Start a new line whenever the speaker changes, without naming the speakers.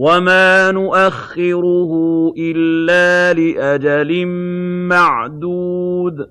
وَمَا نُؤَخِّرُهُ إِلَّا لِأَجَلٍ مَّعْدُودٍ